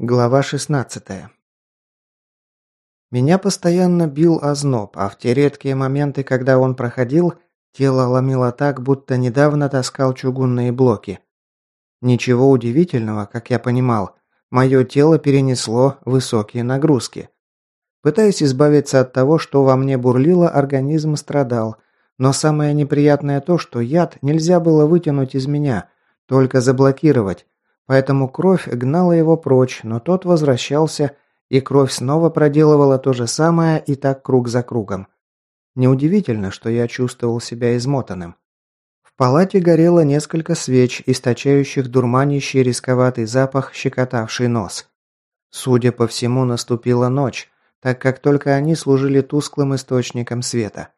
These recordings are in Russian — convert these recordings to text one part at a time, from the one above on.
Глава 16. Меня постоянно бил озноб, а в те редкие моменты, когда он проходил, тело ломило так, будто недавно таскал чугунные блоки. Ничего удивительного, как я понимал, мое тело перенесло высокие нагрузки. Пытаясь избавиться от того, что во мне бурлило, организм страдал. Но самое неприятное то, что яд нельзя было вытянуть из меня, только заблокировать, Поэтому кровь гнала его прочь, но тот возвращался, и кровь снова проделывала то же самое и так круг за кругом. Неудивительно, что я чувствовал себя измотанным. В палате горело несколько свеч, источающих дурманящий рисковатый запах, щекотавший нос. Судя по всему, наступила ночь, так как только они служили тусклым источником света.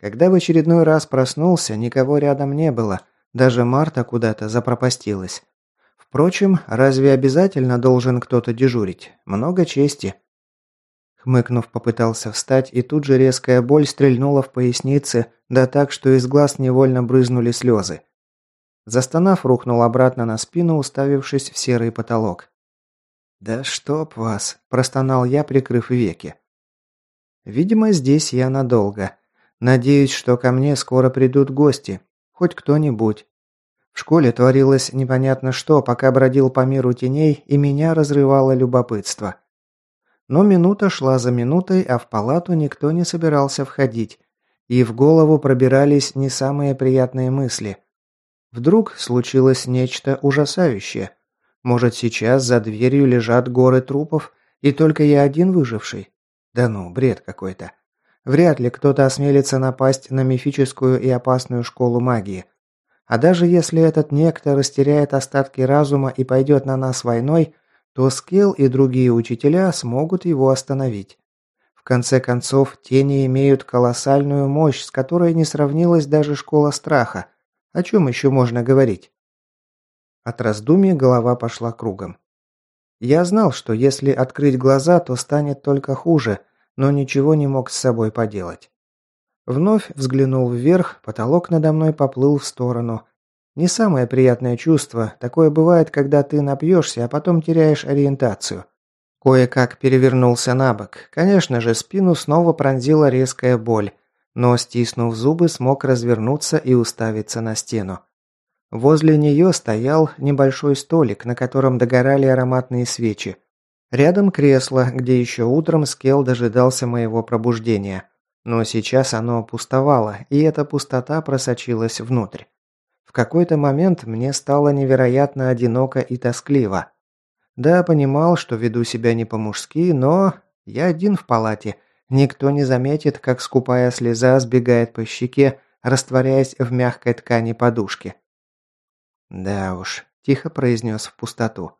Когда в очередной раз проснулся, никого рядом не было, даже Марта куда-то запропастилась. Впрочем, разве обязательно должен кто-то дежурить? Много чести. Хмыкнув, попытался встать, и тут же резкая боль стрельнула в пояснице, да так, что из глаз невольно брызнули слезы. Застонав, рухнул обратно на спину, уставившись в серый потолок. «Да чтоб вас!» – простонал я, прикрыв веки. «Видимо, здесь я надолго. Надеюсь, что ко мне скоро придут гости. Хоть кто-нибудь. В школе творилось непонятно что, пока бродил по миру теней, и меня разрывало любопытство. Но минута шла за минутой, а в палату никто не собирался входить, и в голову пробирались не самые приятные мысли. Вдруг случилось нечто ужасающее. Может, сейчас за дверью лежат горы трупов, и только я один выживший? Да ну, бред какой-то. Вряд ли кто-то осмелится напасть на мифическую и опасную школу магии – а даже если этот некто растеряет остатки разума и пойдет на нас войной, то Скилл и другие учителя смогут его остановить. В конце концов, тени имеют колоссальную мощь, с которой не сравнилась даже школа страха. О чем еще можно говорить? От раздумий голова пошла кругом. Я знал, что если открыть глаза, то станет только хуже, но ничего не мог с собой поделать. Вновь взглянул вверх, потолок надо мной поплыл в сторону. Не самое приятное чувство, такое бывает, когда ты напьешься, а потом теряешь ориентацию. Кое-как перевернулся на бок. Конечно же, спину снова пронзила резкая боль, но, стиснув зубы, смог развернуться и уставиться на стену. Возле нее стоял небольшой столик, на котором догорали ароматные свечи. Рядом кресло, где еще утром Скел дожидался моего пробуждения. Но сейчас оно пустовало, и эта пустота просочилась внутрь. В какой-то момент мне стало невероятно одиноко и тоскливо. Да, понимал, что веду себя не по-мужски, но я один в палате. Никто не заметит, как скупая слеза сбегает по щеке, растворяясь в мягкой ткани подушки. «Да уж», – тихо произнес в пустоту.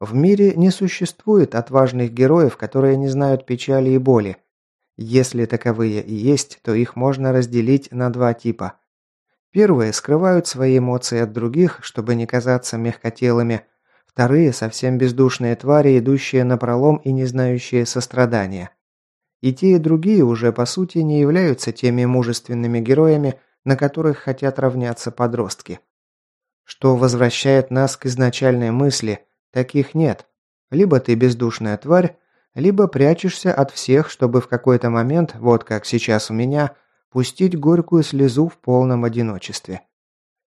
В мире не существует отважных героев, которые не знают печали и боли. Если таковые и есть, то их можно разделить на два типа. Первые скрывают свои эмоции от других, чтобы не казаться мягкотелыми. Вторые – совсем бездушные твари, идущие на пролом и не знающие сострадания. И те, и другие уже, по сути, не являются теми мужественными героями, на которых хотят равняться подростки. Что возвращает нас к изначальной мысли – таких нет. Либо ты бездушная тварь, либо прячешься от всех, чтобы в какой-то момент, вот как сейчас у меня, пустить горькую слезу в полном одиночестве.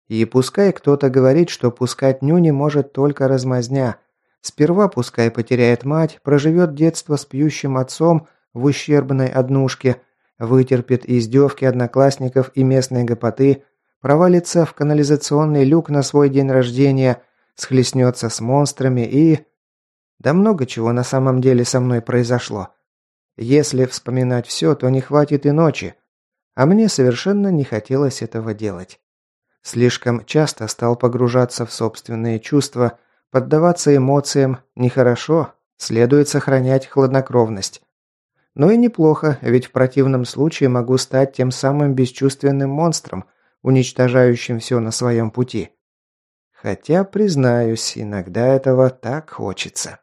И пускай кто-то говорит, что пускать нюни может только размазня. Сперва пускай потеряет мать, проживет детство с пьющим отцом в ущербной однушке, вытерпит издевки одноклассников и местной гопоты, провалится в канализационный люк на свой день рождения, схлестнется с монстрами и... Да много чего на самом деле со мной произошло. Если вспоминать все, то не хватит и ночи. А мне совершенно не хотелось этого делать. Слишком часто стал погружаться в собственные чувства, поддаваться эмоциям нехорошо, следует сохранять хладнокровность. Но и неплохо, ведь в противном случае могу стать тем самым бесчувственным монстром, уничтожающим все на своем пути. Хотя, признаюсь, иногда этого так хочется.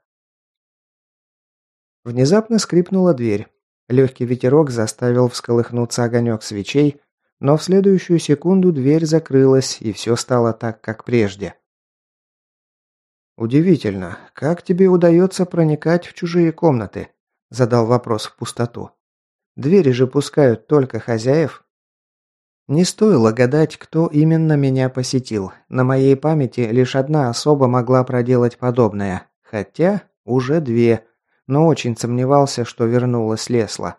Внезапно скрипнула дверь. Легкий ветерок заставил всколыхнуться огонек свечей, но в следующую секунду дверь закрылась, и все стало так, как прежде. «Удивительно, как тебе удается проникать в чужие комнаты?» Задал вопрос в пустоту. «Двери же пускают только хозяев». Не стоило гадать, кто именно меня посетил. На моей памяти лишь одна особа могла проделать подобное. Хотя уже две, но очень сомневался, что вернулась Лесла.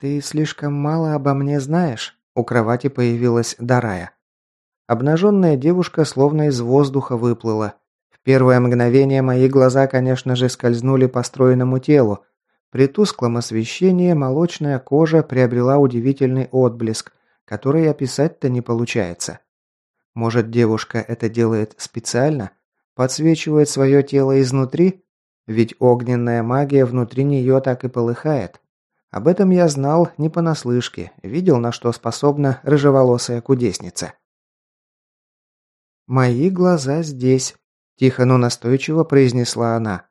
«Ты слишком мало обо мне знаешь?» У кровати появилась Дарая. Обнаженная девушка словно из воздуха выплыла. В первое мгновение мои глаза, конечно же, скользнули по стройному телу. При тусклом освещении молочная кожа приобрела удивительный отблеск, который описать-то не получается. Может, девушка это делает специально? Подсвечивает свое тело изнутри? Ведь огненная магия внутри нее так и полыхает. Об этом я знал не понаслышке, видел, на что способна рыжеволосая кудесница. «Мои глаза здесь», Тихо, но настойчиво произнесла она.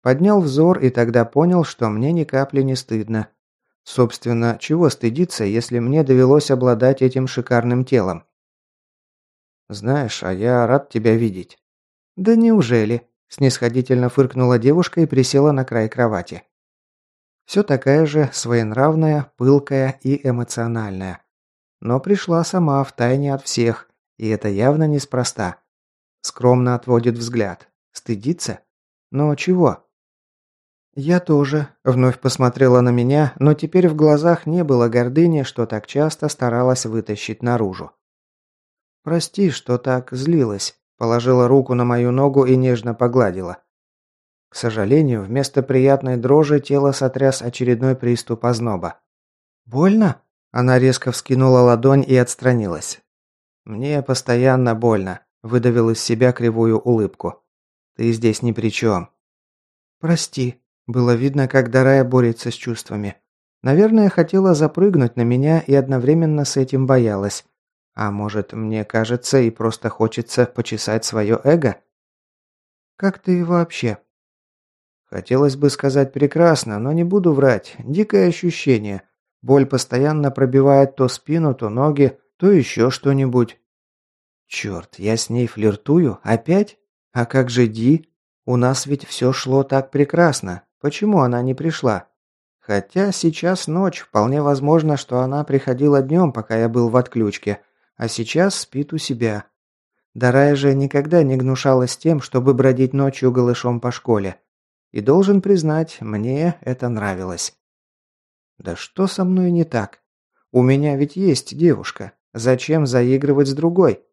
Поднял взор и тогда понял, что мне ни капли не стыдно. Собственно, чего стыдиться, если мне довелось обладать этим шикарным телом? Знаешь, а я рад тебя видеть. Да неужели? Снисходительно фыркнула девушка и присела на край кровати. Все такая же своенравная, пылкая и эмоциональная. Но пришла сама в тайне от всех, и это явно неспроста. Скромно отводит взгляд. Стыдится? Но чего? Я тоже. Вновь посмотрела на меня, но теперь в глазах не было гордыни, что так часто старалась вытащить наружу. Прости, что так злилась. Положила руку на мою ногу и нежно погладила. К сожалению, вместо приятной дрожи тело сотряс очередной приступ озноба. «Больно?» Она резко вскинула ладонь и отстранилась. «Мне постоянно больно. Выдавил из себя кривую улыбку. «Ты здесь ни при чем». «Прости». Было видно, как Дарая борется с чувствами. Наверное, хотела запрыгнуть на меня и одновременно с этим боялась. А может, мне кажется, и просто хочется почесать свое эго? «Как ты вообще?» Хотелось бы сказать прекрасно, но не буду врать. Дикое ощущение. Боль постоянно пробивает то спину, то ноги, то еще что-нибудь. Черт, я с ней флиртую? Опять? А как же Ди? У нас ведь все шло так прекрасно. Почему она не пришла? Хотя сейчас ночь, вполне возможно, что она приходила днем, пока я был в отключке, а сейчас спит у себя. Дарая же никогда не гнушалась тем, чтобы бродить ночью голышом по школе. И должен признать, мне это нравилось. Да что со мной не так? У меня ведь есть девушка. Зачем заигрывать с другой?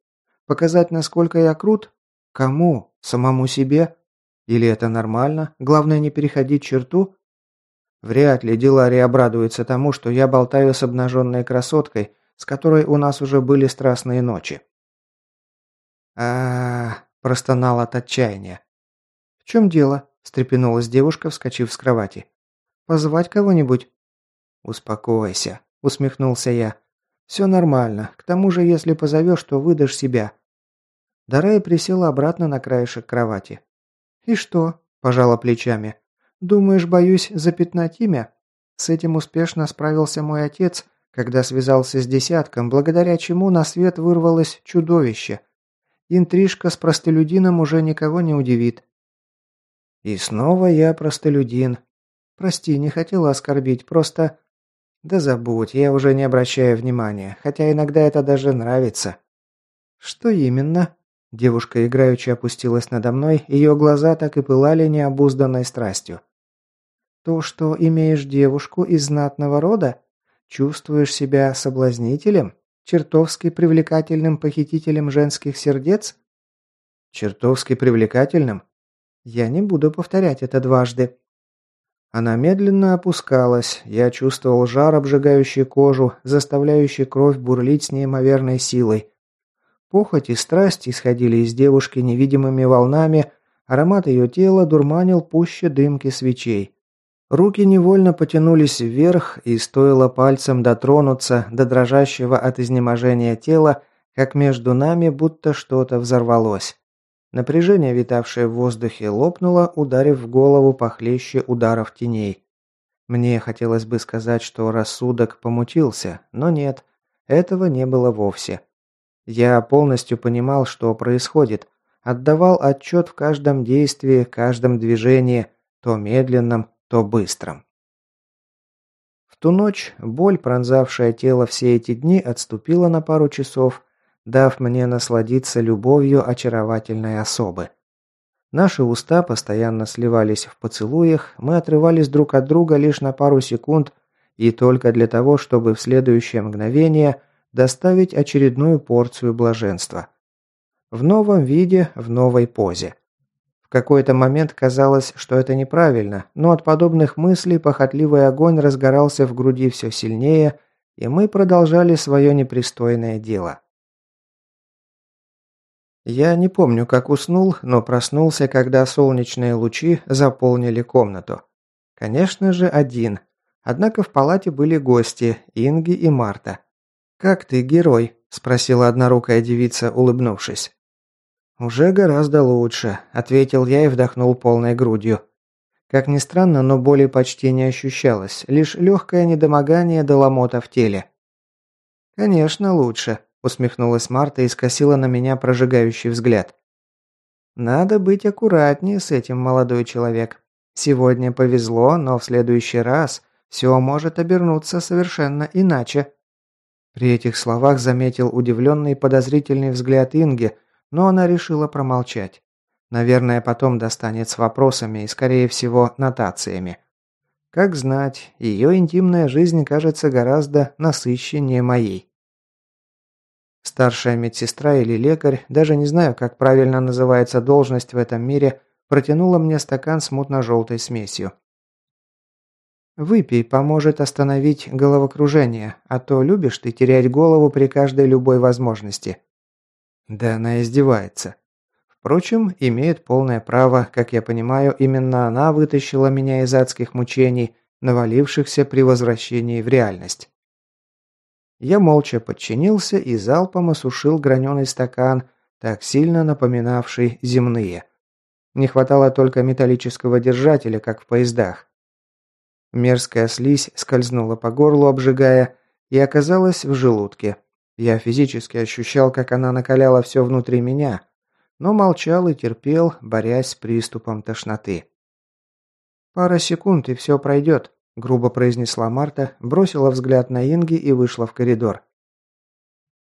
Показать, насколько я крут? Кому? Самому себе? Или это нормально? Главное не переходить черту? Вряд ли Дилари обрадуется тому, что я болтаю с обнаженной красоткой, с которой у нас уже были страстные ночи. а, простонал от отчаяния. «В чем дело?» – встрепенулась девушка, вскочив с кровати. «Позвать кого-нибудь?» «Успокойся», – усмехнулся я. «Все нормально. К тому же, если позовешь, то выдашь себя. Дарая присела обратно на краешек кровати. «И что?» – пожала плечами. «Думаешь, боюсь запятнать имя? С этим успешно справился мой отец, когда связался с десятком, благодаря чему на свет вырвалось чудовище. Интрижка с простолюдином уже никого не удивит». «И снова я простолюдин. Прости, не хотела оскорбить, просто...» «Да забудь, я уже не обращаю внимания, хотя иногда это даже нравится». «Что именно?» Девушка играючи опустилась надо мной, ее глаза так и пылали необузданной страстью. «То, что имеешь девушку из знатного рода? Чувствуешь себя соблазнителем? Чертовски привлекательным похитителем женских сердец?» «Чертовски привлекательным?» «Я не буду повторять это дважды». Она медленно опускалась, я чувствовал жар, обжигающий кожу, заставляющий кровь бурлить с неимоверной силой. Похоть и страсть исходили из девушки невидимыми волнами, аромат ее тела дурманил пуще дымки свечей. Руки невольно потянулись вверх, и стоило пальцем дотронуться до дрожащего от изнеможения тела, как между нами будто что-то взорвалось. Напряжение, витавшее в воздухе, лопнуло, ударив в голову похлеще ударов теней. Мне хотелось бы сказать, что рассудок помутился, но нет, этого не было вовсе. Я полностью понимал, что происходит, отдавал отчет в каждом действии, каждом движении, то медленном, то быстром. В ту ночь боль, пронзавшая тело все эти дни, отступила на пару часов, дав мне насладиться любовью очаровательной особы. Наши уста постоянно сливались в поцелуях, мы отрывались друг от друга лишь на пару секунд и только для того, чтобы в следующее мгновение доставить очередную порцию блаженства. В новом виде, в новой позе. Какой-то момент казалось, что это неправильно, но от подобных мыслей похотливый огонь разгорался в груди все сильнее, и мы продолжали свое непристойное дело. Я не помню, как уснул, но проснулся, когда солнечные лучи заполнили комнату. Конечно же, один. Однако в палате были гости, Инги и Марта. «Как ты, герой?» – спросила однорукая девица, улыбнувшись. «Уже гораздо лучше», – ответил я и вдохнул полной грудью. Как ни странно, но боли почти не ощущалось, лишь легкое недомогание до ломота в теле. «Конечно, лучше», усмехнулась Марта и скосила на меня прожигающий взгляд. Надо быть аккуратнее с этим, молодой человек. Сегодня повезло, но в следующий раз все может обернуться совершенно иначе. При этих словах заметил удивленный подозрительный взгляд Инги, но она решила промолчать. Наверное, потом достанет с вопросами и, скорее всего, нотациями. Как знать, ее интимная жизнь кажется гораздо насыщеннее моей. Старшая медсестра или лекарь, даже не знаю, как правильно называется должность в этом мире, протянула мне стакан с мутно-желтой смесью. «Выпей, поможет остановить головокружение, а то любишь ты терять голову при каждой любой возможности». Да она издевается. Впрочем, имеет полное право, как я понимаю, именно она вытащила меня из адских мучений, навалившихся при возвращении в реальность. Я молча подчинился и залпом осушил граненый стакан, так сильно напоминавший земные. Не хватало только металлического держателя, как в поездах. Мерзкая слизь скользнула по горлу, обжигая, и оказалась в желудке. Я физически ощущал, как она накаляла все внутри меня, но молчал и терпел, борясь с приступом тошноты. «Пара секунд, и все пройдет», грубо произнесла Марта, бросила взгляд на Инги и вышла в коридор.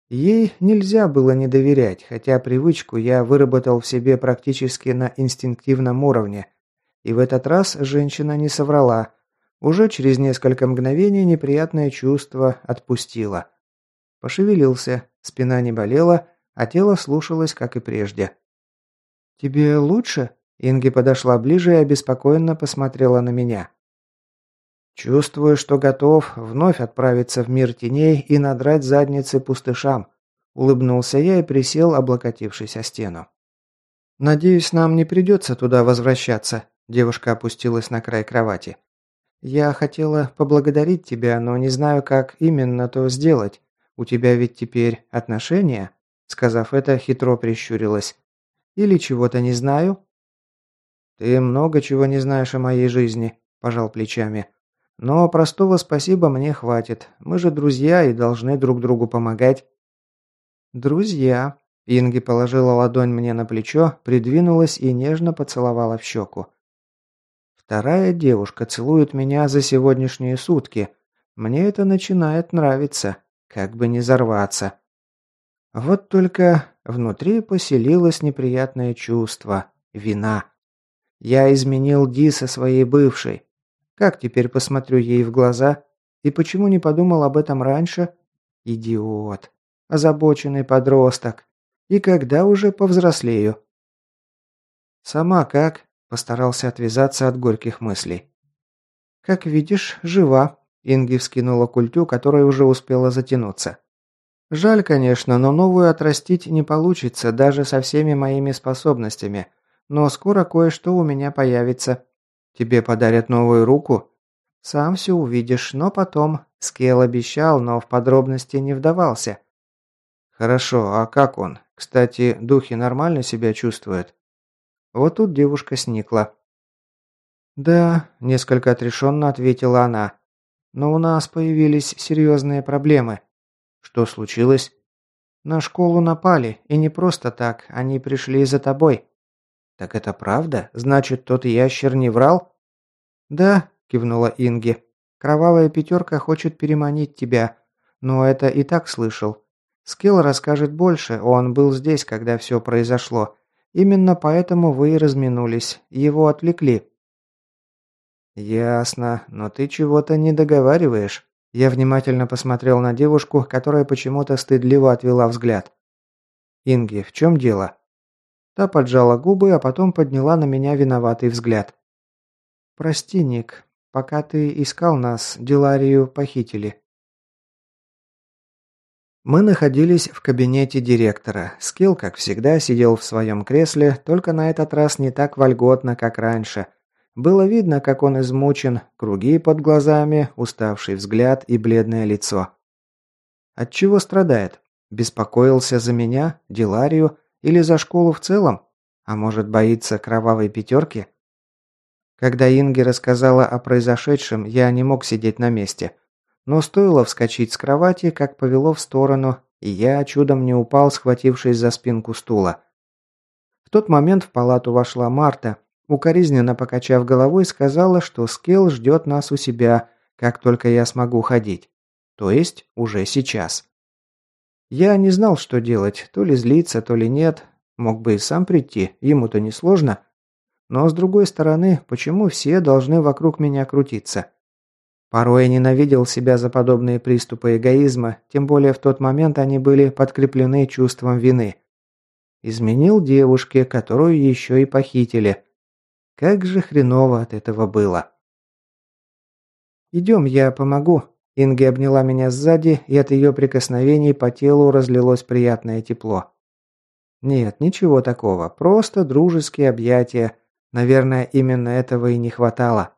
Ей нельзя было не доверять, хотя привычку я выработал в себе практически на инстинктивном уровне. И в этот раз женщина не соврала. Уже через несколько мгновений неприятное чувство отпустило. Пошевелился, спина не болела, а тело слушалось, как и прежде. «Тебе лучше?» Инги подошла ближе и обеспокоенно посмотрела на меня. Чувствую, что готов вновь отправиться в мир теней и надрать задницы пустышам. Улыбнулся я и присел, облокотившись о стену. «Надеюсь, нам не придется туда возвращаться», – девушка опустилась на край кровати. «Я хотела поблагодарить тебя, но не знаю, как именно то сделать. У тебя ведь теперь отношения?» Сказав это, хитро прищурилась. «Или чего-то не знаю?» «Ты много чего не знаешь о моей жизни», – пожал плечами. Но простого спасибо мне хватит. Мы же друзья и должны друг другу помогать. Друзья. Инги положила ладонь мне на плечо, придвинулась и нежно поцеловала в щеку. Вторая девушка целует меня за сегодняшние сутки. Мне это начинает нравиться, как бы не взорваться. Вот только внутри поселилось неприятное чувство вина. Я изменил Ди со своей бывшей. Как теперь посмотрю ей в глаза? И почему не подумал об этом раньше? Идиот. Озабоченный подросток. И когда уже повзрослею? Сама как? Постарался отвязаться от горьких мыслей. Как видишь, жива. Инги вскинула культю, которая уже успела затянуться. Жаль, конечно, но новую отрастить не получится, даже со всеми моими способностями. Но скоро кое-что у меня появится. Тебе подарят новую руку? Сам все увидишь, но потом. Скел обещал, но в подробности не вдавался. Хорошо, а как он? Кстати, духи нормально себя чувствуют? Вот тут девушка сникла. Да, несколько отрешенно ответила она. Но у нас появились серьезные проблемы. Что случилось? На школу напали, и не просто так, они пришли за тобой». «Так это правда? Значит, тот ящер не врал?» «Да», – кивнула Инги. «Кровавая пятерка хочет переманить тебя. Но это и так слышал. Скилл расскажет больше, он был здесь, когда все произошло. Именно поэтому вы и разминулись. Его отвлекли». «Ясно, но ты чего-то не договариваешь». Я внимательно посмотрел на девушку, которая почему-то стыдливо отвела взгляд. «Инги, в чем дело?» Та поджала губы, а потом подняла на меня виноватый взгляд. «Прости, Ник. Пока ты искал нас, Диларию похитили». Мы находились в кабинете директора. Скилл, как всегда, сидел в своем кресле, только на этот раз не так вольготно, как раньше. Было видно, как он измучен, круги под глазами, уставший взгляд и бледное лицо. От чего страдает? Беспокоился за меня, Диларию или за школу в целом? А может, боится кровавой пятерки? Когда Инги рассказала о произошедшем, я не мог сидеть на месте. Но стоило вскочить с кровати, как повело в сторону, и я чудом не упал, схватившись за спинку стула. В тот момент в палату вошла Марта, укоризненно покачав головой, сказала, что Скелл ждет нас у себя, как только я смогу ходить. То есть уже сейчас. Я не знал, что делать, то ли злиться, то ли нет. Мог бы и сам прийти, ему-то не сложно. Но с другой стороны, почему все должны вокруг меня крутиться? Порой я ненавидел себя за подобные приступы эгоизма, тем более в тот момент они были подкреплены чувством вины. Изменил девушке, которую еще и похитили. Как же хреново от этого было. «Идем, я помогу». Инги обняла меня сзади, и от ее прикосновений по телу разлилось приятное тепло. Нет, ничего такого, просто дружеские объятия, Наверное, именно этого и не хватало.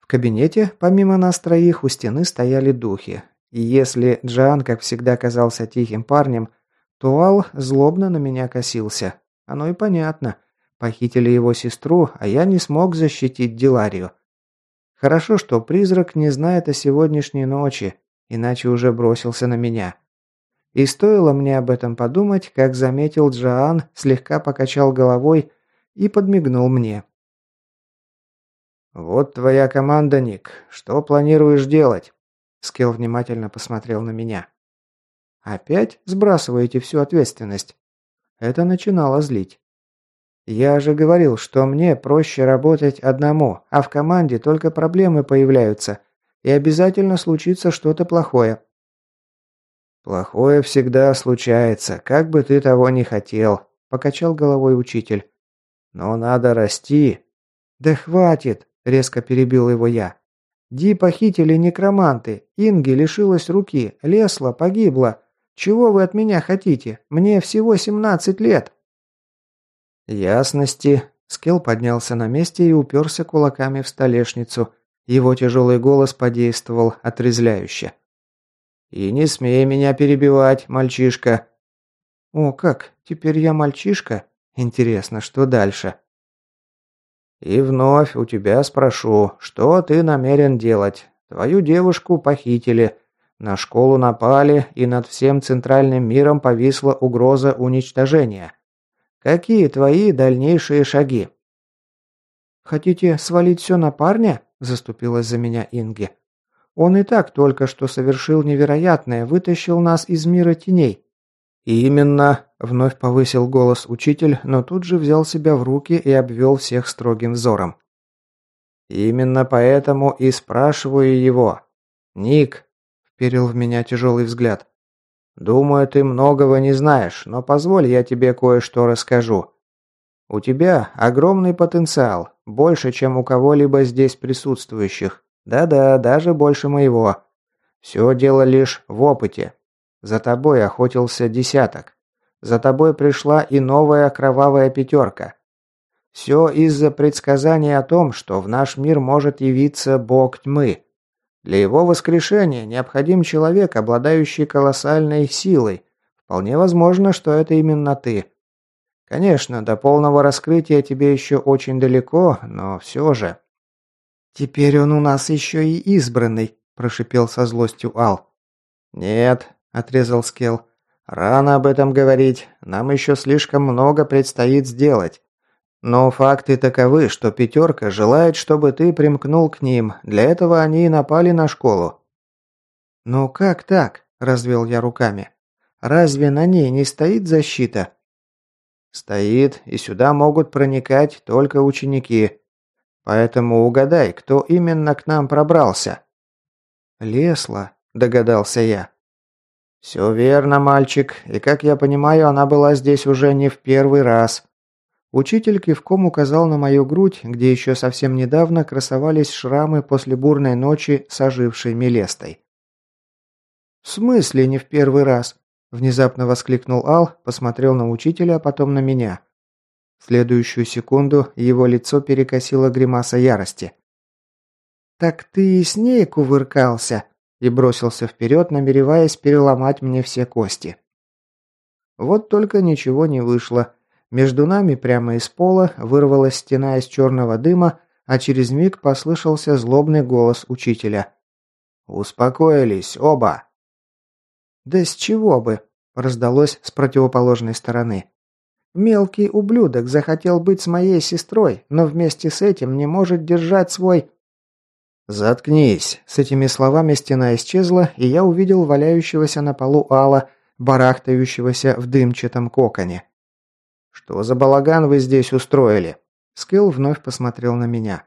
В кабинете, помимо нас троих, у стены стояли духи. И если Джан, как всегда, казался тихим парнем, то Ал злобно на меня косился. Оно и понятно. Похитили его сестру, а я не смог защитить Диларию. Хорошо, что призрак не знает о сегодняшней ночи, иначе уже бросился на меня. И стоило мне об этом подумать, как заметил Джоан, слегка покачал головой и подмигнул мне. «Вот твоя команда, Ник. Что планируешь делать?» Скилл внимательно посмотрел на меня. «Опять сбрасываете всю ответственность?» Это начинало злить. «Я же говорил, что мне проще работать одному, а в команде только проблемы появляются, и обязательно случится что-то плохое». «Плохое всегда случается, как бы ты того ни хотел», – покачал головой учитель. «Но надо расти». «Да хватит!» – резко перебил его я. «Ди похитили некроманты. Инги лишилась руки. Лесла погибла. Чего вы от меня хотите? Мне всего семнадцать лет». «Ясности». Скелл поднялся на месте и уперся кулаками в столешницу. Его тяжелый голос подействовал отрезвляюще. «И не смей меня перебивать, мальчишка». «О, как? Теперь я мальчишка?» Интересно, что дальше? И вновь у тебя спрошу, что ты намерен делать? Твою девушку похитили, на школу напали, и над всем центральным миром повисла угроза уничтожения. Какие твои дальнейшие шаги? Хотите свалить все на парня? Заступилась за меня Инги. Он и так только что совершил невероятное, вытащил нас из мира теней. «Именно», – вновь повысил голос учитель, но тут же взял себя в руки и обвел всех строгим взором. «Именно поэтому и спрашиваю его. Ник», – вперил в меня тяжелый взгляд. «Думаю, ты многого не знаешь, но позволь я тебе кое-что расскажу. У тебя огромный потенциал, больше, чем у кого-либо здесь присутствующих. Да-да, даже больше моего. Все дело лишь в опыте. За тобой охотился десяток. За тобой пришла и новая кровавая пятерка. Все из-за предсказания о том, что в наш мир может явиться бог тьмы. Для его воскрешения необходим человек, обладающий колоссальной силой. Вполне возможно, что это именно ты. Конечно, до полного раскрытия тебе еще очень далеко, но все же. «Теперь он у нас еще и избранный», – прошипел со злостью Ал. «Нет, отрезал Скел. «Рано об этом говорить. Нам еще слишком много предстоит сделать. Но факты таковы, что пятерка желает, чтобы ты примкнул к ним. Для этого они и напали на школу». «Ну как так?» – развел я руками. «Разве на ней не стоит защита?» «Стоит, и сюда могут проникать только ученики. Поэтому угадай, кто именно к нам пробрался». «Лесла», – догадался я. «Все верно, мальчик, и, как я понимаю, она была здесь уже не в первый раз». Учитель кивком указал на мою грудь, где еще совсем недавно красовались шрамы после бурной ночи с ожившей Мелестой. «В смысле не в первый раз?» – внезапно воскликнул Ал, посмотрел на учителя, а потом на меня. В следующую секунду его лицо перекосило гримаса ярости. «Так ты и с ней кувыркался?» и бросился вперед, намереваясь переломать мне все кости. Вот только ничего не вышло. Между нами прямо из пола вырвалась стена из черного дыма, а через миг послышался злобный голос учителя. «Успокоились оба!» «Да с чего бы?» – раздалось с противоположной стороны. «Мелкий ублюдок захотел быть с моей сестрой, но вместе с этим не может держать свой...» «Заткнись!» С этими словами стена исчезла, и я увидел валяющегося на полу Алла, барахтающегося в дымчатом коконе. «Что за балаган вы здесь устроили?» Скилл вновь посмотрел на меня.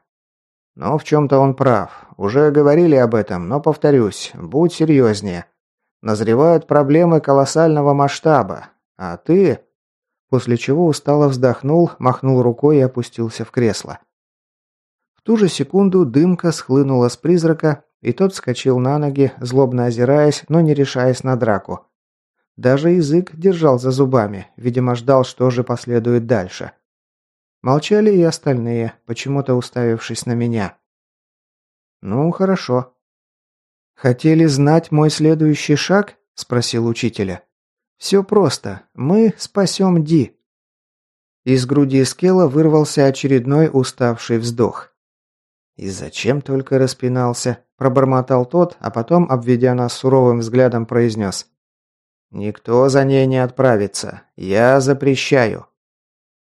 «Но в чем-то он прав. Уже говорили об этом, но повторюсь, будь серьезнее. Назревают проблемы колоссального масштаба. А ты...» После чего устало вздохнул, махнул рукой и опустился в кресло ту же секунду дымка схлынула с призрака, и тот вскочил на ноги, злобно озираясь, но не решаясь на драку. Даже язык держал за зубами, видимо, ждал, что же последует дальше. Молчали и остальные, почему-то уставившись на меня. «Ну, хорошо». «Хотели знать мой следующий шаг?» – спросил учителя. «Все просто. Мы спасем Ди». Из груди Скелла вырвался очередной уставший вздох. «И зачем только распинался?» – пробормотал тот, а потом, обведя нас суровым взглядом, произнес. «Никто за ней не отправится. Я запрещаю».